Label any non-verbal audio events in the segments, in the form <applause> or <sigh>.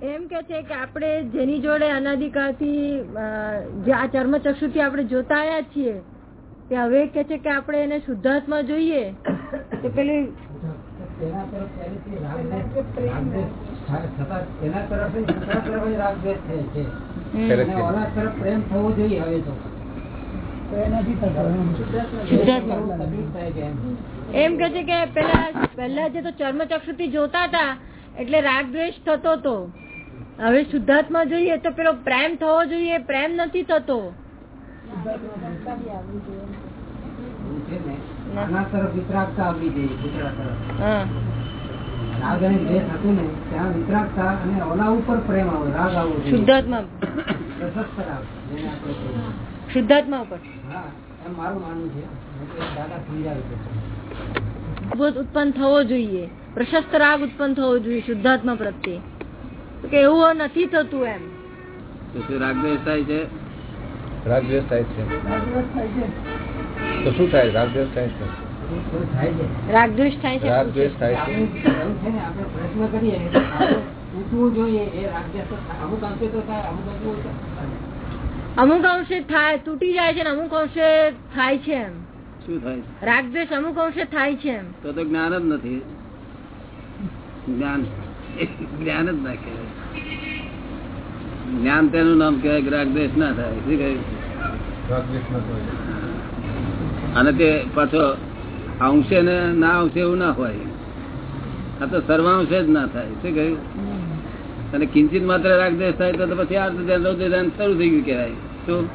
એમ કે છે કે આપણે જેની જોડે અનાધિકારથી જે આ ચર્મચક્ષુથી આપણે જોતા આવ્યા છીએ તે હવે કે છે કે આપણે એને શુદ્ધાત્મા જોઈએ? તો પેલી. એમ કે છે કે પેલા પેલા જે તો ચર્મચક્ષુ થી જોતા હતા એટલે રાગ દ્વેષ થતો હતો હવે શુદ્ધાત્મા જોઈએ તો પેલો પ્રેમ થવો જોઈએ પ્રેમ નથી થતો. શુદ્ધાત્મા. શુદ્ધાત્મા. ઉપર. ઉત્પન્ન થવો જોઈએ. પ્રશસ્ત રાગ ઉત્પન્ન થવો જોઈએ શુદ્ધાત્મા પ્રત્યે. કે એવું નથી થતું એમ. રાગદ્વેષ થાય છે રાગદ્વેષ થાય છે? તો શું થાય રાગદ્વેષ થાય છે. તો થાય? છે રાગ દ્વેષ થાય છે. રાગદ્વેષ થાય છે? પ્રશ્ન કરીએ પૂછવું જોઈએ એ રાગદ્વેષ અમુક અંશે તો થાય અમુક અંશે અમુક અંશે થાય તૂટી જાય છે અમુક અંશે થાય છે એમ. શું થાય? છે રાગ દ્વેષ અમુક અંશે થાય છે એમ. તો તો જ્ઞાન જ નથી. જ્ઞાન જ્ઞાન જ ના કહેવાય. જ્ઞાન તેનું નામ કહેવાય ગ્રાહક રાગદ્વેષ ના થાય. શું કહ્યું? રાગદ્વેષ ન થાય. અને તે પાછો આવશે ને ના આવશે એવું ના હોય. આ તો સર્વાંશે જ ના થાય. શું કહ્યું? અને કિંચિત માત્ર રાગદેશ થાય તો તો પછી આ ધ્યાન રૌદ્ર ધ્યાન શરૂ થઈ ગયું કહેવાય. શું?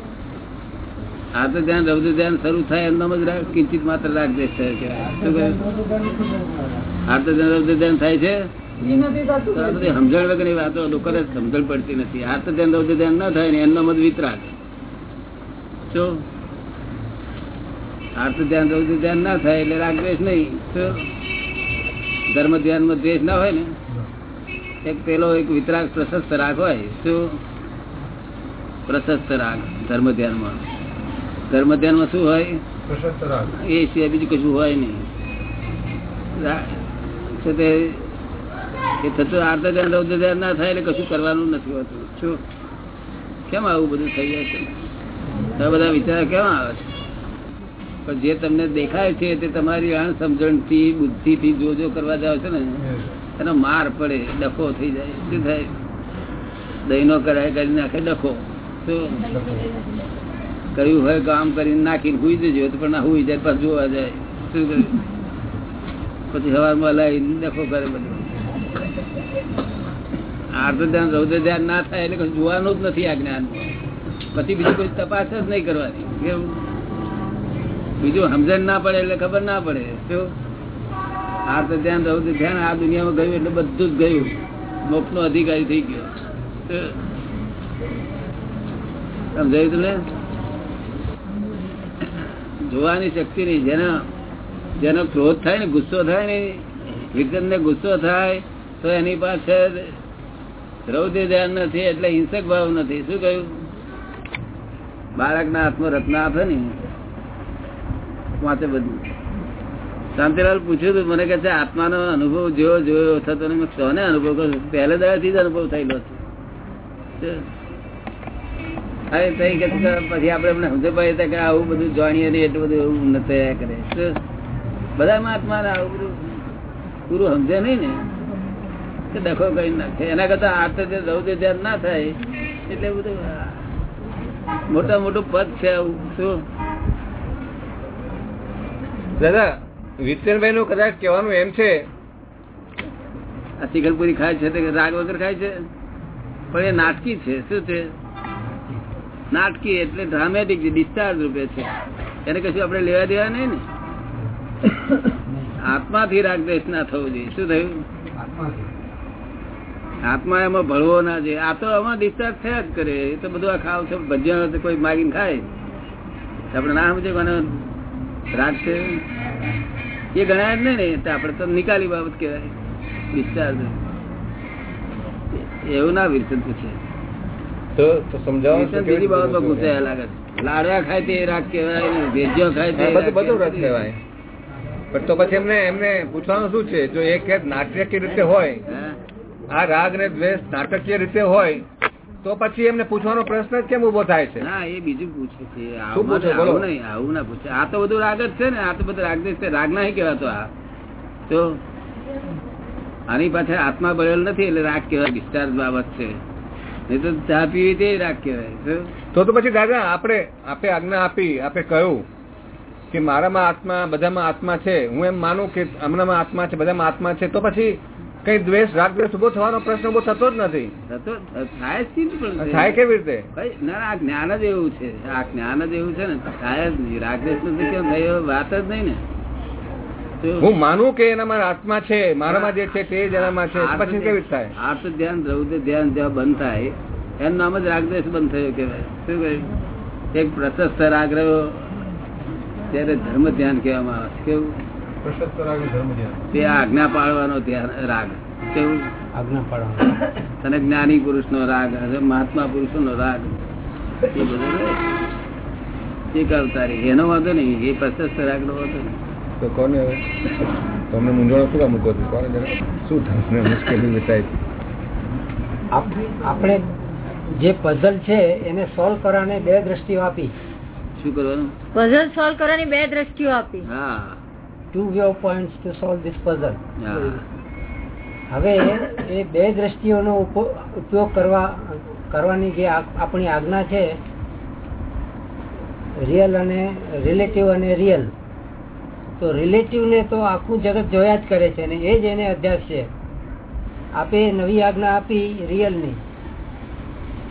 આ તો ધ્યાન રૌદ્ર ધ્યાન શરૂ થાય એમનામ જ રાગ- કિંચિત માત્ર રાગદેશ થાય કહેવાય. શું કહ્યું? આ તો ધ્યાન રૌદ્ર ધ્યાન થાય છે? તો વગર બધી વાતો લોકોને સમજણ પડતી નથી. આ તો ધ્યાન ધ્યાન ના થાય ને એમનો મત વિતરાગ શું આર્થ ધ્યાન દઉં ધ્યાન ના થાય એટલે રાગ દ્વેષ નહીં. તો? ધર્મ ધ્યાનમાં દ્વેષ ના હોય ને? એક પેલો એક વિતરાગ પ્રશસ્ત રાગ હોય. શું પ્રશસ્ત રાગ ધર્મ ધ્યાનમાં. ધર્મ ધ્યાનમાં શું હોય? પ્રશસ્ત રાગ. એ સિવાય બીજું કશું હોય નહીં. તે એ થતું આર્થ ધ્યાન રૌદ્ર ધ્યાન ના થાય એટલે કશું કરવાનું નથી હોતું. શું કેમ આવું બધું થઈ જાય છે? આ બધા વિચાર કેમ આવે છે? પણ જે તમને દેખાય છે તે તમારી અણ સમજણથી બુદ્ધિથી બુદ્ધિ જો જો કરવા જાવ છો ને એનો માર પડે ડખો થઈ જાય. શું થાય? દહીનો કરાય કરી નાખે ડખો. શું કર્યું હોય કામ કરીને નાખીને હુઈ જજો તો પણ ના હુઈ જાય પાછું જોવા જાય. શું કર્યું? પછી સવારમાં લાવીને ડખો કરે બધું. આર્થ ધ્યાન રૌદ્ર ધ્યાન ના થાય એટલે કશું જોવાનું જ નથી આ જ્ઞાન. પછી બીજું કોઈ તપાસ જ નહીં કરવાની. કેવું બીજું સમજણ ના પડે એટલે ખબર ના પડે. શું? આર્ધ ધ્યાન રૌદ્ર ધ્યાન આ દુનિયામાં ગયું એટલે બધું જ ગયું. મોક્ષ નો અધિકારી થઈ ગયો. સમજાયું તમને? જોવાની શક્તિ નહીં. જેનો જેનો ક્રોધ થાય ને, ગુસ્સો થાય ને વિક્રમ ને ગુસ્સો થાય, તો એની પાસે રૌદ્ર ધ્યાન નથી એટલે હિંસક ભાવ નથી. શું કહ્યું? બાળકના હાથમાં રત્ન આપે ને, વાંચે બધું. શાંતિલાલ પૂછ્યું હતું મને કે છે, આત્માનો અનુભવ જેવો જોયો થતો મેં કોને અનુભવ કરું પહેલે દયાથી જ અનુભવ થયેલો છે પછી આપડે એમને સમજ પાડીએ કે આવું બધું જાણીએ નહીં એટલું બધું એવું ન થયા કરે? બધામાં આત્મા આવું બધું પૂરું સમજે નહીં ને. કે ડખો કરી નાખે. એના કરતા આર્થ રૌદ્ર ધ્યાન ના થાય એટલે બધું મોટા મોટું પદ છે આવું શું? દાદા વિત્તનભાઈ નું કદાચ કહેવાનું એમ છે. આ શિખરપુરી ખાય છે તે રાગ વગર ખાય છે? પણ એ નાટકી છે શું છે? નાટકી એટલે ડ્રામેટિક છે ડિસ્ચાર્જ રૂપે છે. એને કશું આપણે લેવા દેવા નહીં ને? <coughs> આત્માથી રાગ દેશ ના થવું જોઈએ. શું થયું? આત્માથી. આત્મા એમાં ભળવો ના જોઈએ. આ તો આમાં ડિસ્ચાર્જ થયા જ કરે. એ તો બધું આ ખાવ છે ભજીયા કોઈ માગીને ખાય. આપણે ના સમજે કોને રાગ છે? એ ગણાય જ નહીં ને. તો આપણે તો નિકાલી બાબત કહેવાય. ડિસ્ચાર્જ એવું ના વિરસન પૂછે. તો તો સમજાવો બીજી બાબતમાં ગુસાયા લાગે છે. લાડવા ખાય તે રાગ કહેવાય ને ભેજ્યો ખાય તે બધું રાગ બધું કહેવાય. પણ તો પછી એમને એમને પૂછવાનું શું છે? જો એ કે નાટ્ય રીતે હોય? આ રાગ ને દ્વેષ નાટકીય રીતે હોય તો પછી એમને પૂછવાનો પ્રશ્ન જ કેમ ઊભો થાય છે? ના એ બીજું પૂછે છે આવું. નહીં આવું ના પૂછે. આ તો બધું રાગ જ છે ને આ તો બધું રાગ છે. રાગ નહીં કહેવાતો આ. તો આની પાછળ આત્મા ભરેલ નથી એટલે રાગ કહેવાય ડિસ્ચાર્જ બાબત છે. નહીં તો ચા પીવી તે રાગ કહેવાય તો તો પછી દાદા આપણે આપે આજ્ઞા આપી આપે કહ્યું કે મારામાં આત્મા બધામાં આત્મા છે. હું એમ માનું કે હમણાંમાં આત્મા છે બધામાં આત્મા છે. તો પછી કઈ દ્વેષ રાગ દ્વેષ ઊભો થવાનો પ્રશ્ન ઊભો થતો જ નથી. થતો થાય જ પણ થાય કેવી રીતે? ના આ જ્ઞાન જ એવું છે. આ જ્ઞાન જ એવું છે ને થાય જ નહીં. રાગદેશ નથી કેમ થાય વાત જ નહીં ને. હું માનું કે એનામાં આત્મા છે મારામાં જે છે તે જ એનામાં છે પછી કેવી રીતે થાય? આર્થ ધ્યાન રૌદ્ર ધ્યાન જ્યાં બંધ થાય. એનું નામ જ રાગદેશ બંધ થયો કહેવાય. શું કહ્યું એક પ્રશસ્ત રાગ રહ્યો ત્યારે ધર્મ ધ્યાન કહેવામાં આવે કેવું? તે આજ્ઞા પાડવાનો રાગ. કેવું? આજ્ઞા પાડવાનો તને જ્ઞાની પુરુષ નો રાગ અને મહાત્મા પુરુષ નો રાગ. એ બધો. એક અવતારી. એનો વાંધો નહીં. એ પ્રશસ્ત રાગ નો વાંધો નહીં. તો કોને તમને મૂંઝવણ શું મૂકો છો? કોને શું તમને મુશ્કેલી વેચાય આપણે જે પઝલ છે એને સોલ્વ કરવાને બે દ્રષ્ટિઓ આપી. શું કરવાનું? પઝલ સોલ્વ કરવાની બે દ્રષ્ટિઓ આપી. હા. Two view points to solve this puzzle હવે એ બે દ્રષ્ટિઓનો ઉપયોગ કરવા કરવાની જે આપણી આજ્ઞા છે રિયલ અને રિલેટિવ અને રિયલ તો રિલેટિવને તો આખું જગત જોયા જ કરે છે અને એ જ એને અધ્યાસ છે. આપે નવી આજ્ઞા આપી રિયલની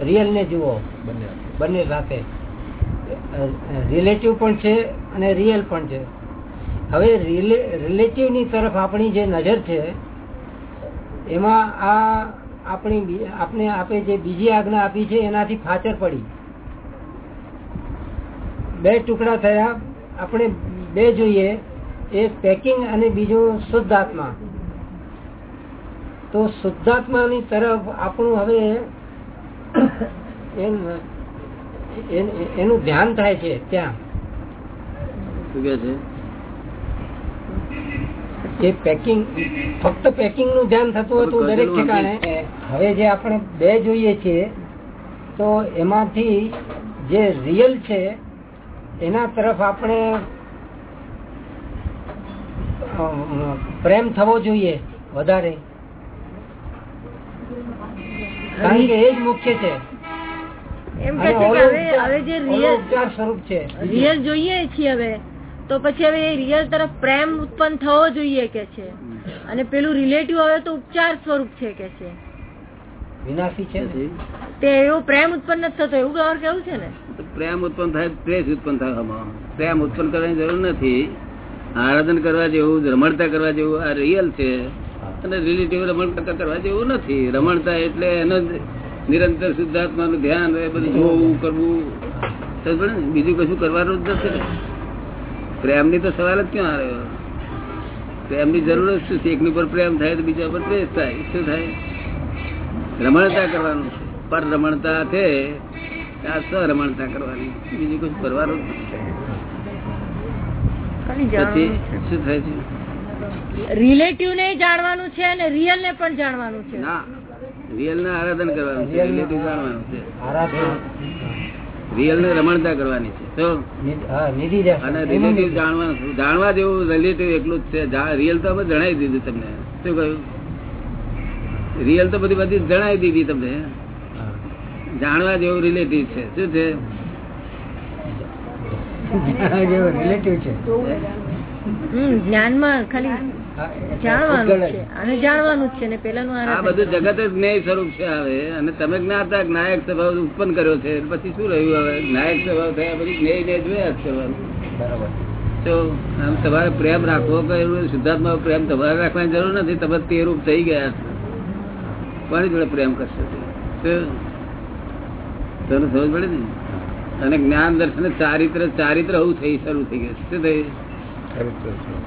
રિયલને રિયલ ને જુઓ. બંને બંને સાથે. રિલેટિવ પણ છે અને રિયલ પણ છે. હવે રિલેટિવની તરફ આપણી જે નજર છે, એમાં આ આપણી આપણે આપણે આપે જે બીજી આજ્ઞા આપી છે, એનાથી ફાચર પડી. બે ટુકડા થયા. આપણે બે જોઈએ. એક પેકિંગ અને બીજું શુદ્ધાત્મા. તો શુદ્ધાત્માની તરફ આપણું હવે એનું ધ્યાન થાય છે ત્યાં. શું કે છે? એ પેકિંગ ફક્ત પેકિંગનું ધ્યાન થતું હતું દરેક ઠેકાણે. હવે જે આપણે બે જોઈએ છીએ તો એમાંથી જે રિયલ છે એના તરફ આપણે પ્રેમ થવો જોઈએ વધારે. કારણ કે એ જ મુખ્ય છે. એમ કે હવે જે રિયલ સ્વરૂપ છે. રિયલ જોઈએ છીએ હવે. તો પછી હવે એ રિયલ તરફ પ્રેમ ઉત્પન્ન થવો જોઈએ કે છે. અને પેલું રિલેટિવ હવે તો ઉપચાર સ્વરૂપ છે કે છે. વિનાશી છે તે એવો પ્રેમ ઉત્પન્ન નથી થતો એવું ગૌર કેવું છે ને? પ્રેમ ઉત્પન્ન થાય પ્રેસ ઉત્પન્ન થાય પ્રેમ ઉત્પન્ન કરવાની જરૂર નથી. આરાધન કરવા જેવું રમણતા કરવા જેવું આ રિયલ છે. અને રિલેટિવ રમણતા કરવા જેવું નથી. રમણતા એટલે એનો નિરંતર નિરંતર શુદ્ધાત્માનું ધ્યાન એ બધું જોવું કરવું? બીજું કશું કરવાનું જ નથી ને. પ્રેમની તો સવાલ જ ક્યાં આવ્યો પ્રેમની જરૂર જ શું છે? એકની પર પ્રેમ થાય તો બીજા પર દ્વેષ થાય. શું થાય? રમણતા કરવાનું છે. પર રમણતા છે આ સ્વરમણતા કરવાની? બીજું કશું કરવાનું જ નથી. પછી શું થાય છે? રિલેટિવ ને જાણવાનું છે અને રિયલ ને પણ જાણવાનું છે. ના. રિયલ ને આરાધન કરવાનું છે. રિલેટિવ જાણવાનું છે. આરાધના. રિયલ ને રમણતા કરવાની છે. તો. અને રિલેટિવ જાણવાનું જાણવા જેવું રિલેટિવ એટલું જ છે. રિયલ તો અમે જણાવી દીધું તમને. શું કહ્યું? રિયલ તો બધી બધી જણાવી દીધી તમને. જાણવા જેવું રિલેટિવ છે. શું છે? જેવું છે. જ્ઞાનમાં ખાલી જાણવાનું છે. અને જાણવાનું જ છે ને પેલાનું આ બધું જગત જ જ્ઞેય સ્વરૂપ છે હવે. અને તમે જ્ઞાતા નાયક સ્વભાવ ઉત્પન્ન કર્યો છે. પછી શું રહ્યું હવે? નાયક સ્વભાવ થયા પછી જ્ઞેય ને જોયા જ બરાબર. તો આમ તમારે પ્રેમ રાખવો કે શુદ્ધાત્મા પ્રેમ તમારે રાખવાની જરૂર નથી. તમે તે રૂપ થઈ ગયા છો. કોની જોડે પ્રેમ કરશો? તને સમજ પડે ને? અને જ્ઞાન દર્શન ચારિત્ર ચારિત્ર એવું થઈ શરૂ થઈ ગયું શું થયું?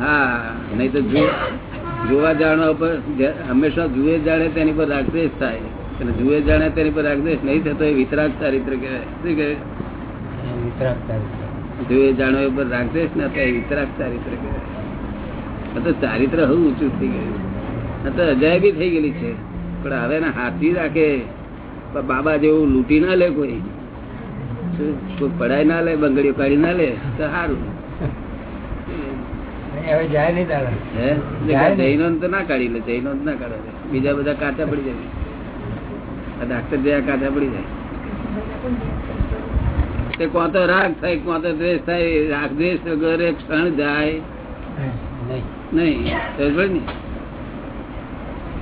હા નહીં તો જોવા જાણવા પર હંમેશા જુએ જાણે તેની પર રાગદેશ થાય. અને જુએ જાણે તેની પર રાગદેશ નહીં થતો એ વિતરાગ ચારિત્ર કહેવાય. શું કહેવાય વિતરાગ. જોઈએ જાણવા ઉપર રાગદ્વેષ ના થાય વિતરાગ ચારિત્ર કહેવાય. તો ચારિત્ર હવે ઊંચું થઈ ગયું. તો અજાયબી થઈ ગયેલી છે. પણ હવે ને હાથી રાખે. બાબા જેવું લૂંટી ના લે કોઈ. શું? કોઈ પડાય ના લે બંગડીઓ કાઢી ના લે તો સારું. હવે જાય નહીં દાદા હે? જાય ને. જૈનો તો ના કાઢી લે જૈનો ના કાઢે. બીજા બધા કાચા પડી જાય. ડાક્ટર જેવા કાચા પડી જાય. તે કોણ તો રાગ થાય કોણ તો દ્વેષ થાય રાગ દ્વેષ વગર ક્ષણ જાય. નહીં. નહીં. સમજ ને?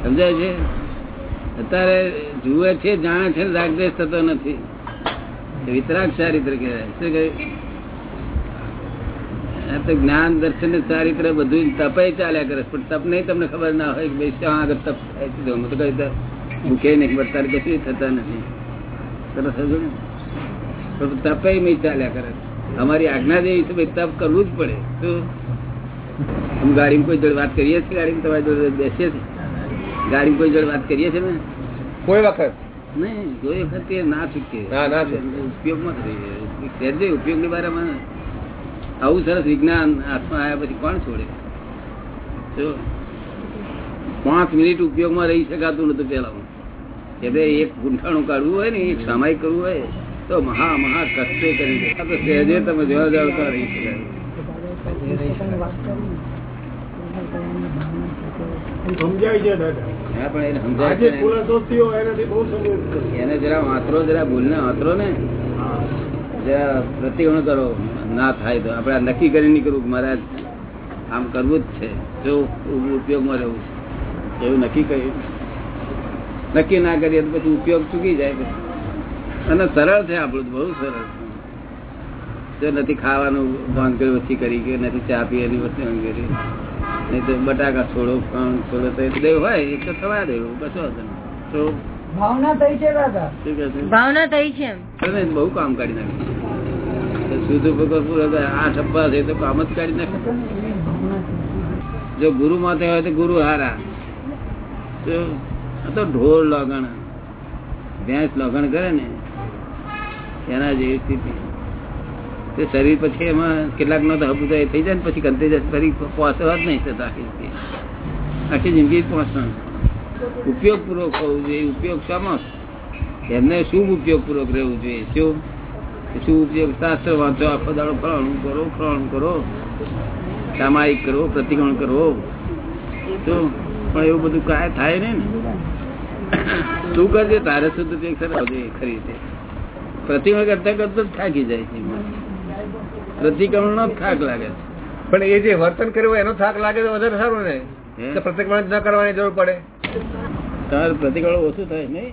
સમજાય છે? અત્યારે જુએ છે જાણે છે રાગ દ્વેષ થતો નથી. વિતરાગ સારી કહેવાય. શું કહ્યું? તો જ્ઞાન દર્શન ચારિત્ર બધું તપે ચાલ્યા કરે પણ તપ નહીં તમને ખબર ના હોય કે ભાઈ શા આગળ તપ થાય છે. હું તો કઈ ભૂખે નહીં બતારે કશું થતા નથી. સરસ હજુ ને? પણ તપે નહીં ચાલ્યા કરે. અમારી આજ્ઞા જેવી છે ભાઈ તપ કરવું જ પડે. શું? અમે ગાડીમાં કોઈ જોડે વાત કરીએ છીએ? ગાડીમાં તમારી જોડે બેસીએ છીએ? ગાડીમાં કોઈ જોડે વાત કરીએ છીએ ને કોઈ વખત? નહીં કોઈ વખત ના ચૂકીએ. ના, ના ઉપયોગમાં ઉપયોગની બારામાં આવું સરસ વિજ્ઞાન હાથમાં આવ્યા પછી કોણ છોડે? જો પાંચ મિનિટ ઉપયોગમાં રહી શકાતું નતું પેલા ભાઈ એક ગુંઠાણું કાઢવું હોય ને એક સામાયિક કરવું હોય તો મહા મહા કષ્ટે કરી દે. તો સહેજે તમે જોવા જાવ તો રહી શકાય. એને જરા વાંતરો જરા ભૂલ ને વાંતરો ને જરા પ્રતિગણ કરો. ના થાય તો આપણે નક્કી કરી નીકળવું કે મારે આમ કરવું જ છે. જો ઉપયોગમાં રહેવું છે. એવું નક્કી કર્યું. નક્કી ના કરીએ તો પછી ઉપયોગ ચૂકી જાય પછી. અને સરળ છે આપણું બહુ સરળ જો નથી ખાવાનું ભાન કર્યું ઓછી કરી કે નથી ચા પીવાની વસ્તુ બંધ કરી. નહીં તો બટાકા છોડો પણ છોડો તો એ હોય એ તો થવા દેવું કશો હતો તો ભાવના થઈ છે ભાવના થઈ છે બહુ કામ કાઢી નાખ્યું શુદ્ધ ભગવાન પૂરો. આ ઠપ્પા છે તો કામ જ કાઢી નાખે. જો ગુરુ માથે હોય તો ગુરુ હારા. તો ઢોર લગણ ભેંસ લગણ કરે ને, એના જેવી સ્થિતિ. તે શરીર પછી એમાં કેટલાક નો તો હબુ થઈ જાય ને પછી કંતે જાય ફરી પહોંચવા જ નહીં થતા આખી. આખી જિંદગી પહોંચવાનું ઉપયોગ પૂર્વક હોવું જોઈએ. ઉપયોગ શામાં એમને શુભ ઉપયોગ પૂર્વક રહેવું જોઈએ. શું? શુભ ઉપયોગ શાસ્ત્ર વાંચો આખો દાડો ફલાણું કરો કરો. સામાયિક કરો પ્રતિક્રમણ કરો. શું પણ એવું બધું કાંઈ થાય ને. તું કરજે તારે શુદ્ધ ઉપયોગ સરસ ખરી રીતે. પ્રતિક્રમણ કરતા કરતા થાકી જાય છે પ્રતિક્રમણ નો થાક લાગે છે. પણ એ જે વર્તન કર્યું એનો થાક લાગે તો વધારે સારું ને? તો પ્રતિક્રમણ ન કરવાની જરૂર પડે. તાર પ્રતિક્રમણ ઓછું થાય નહીં.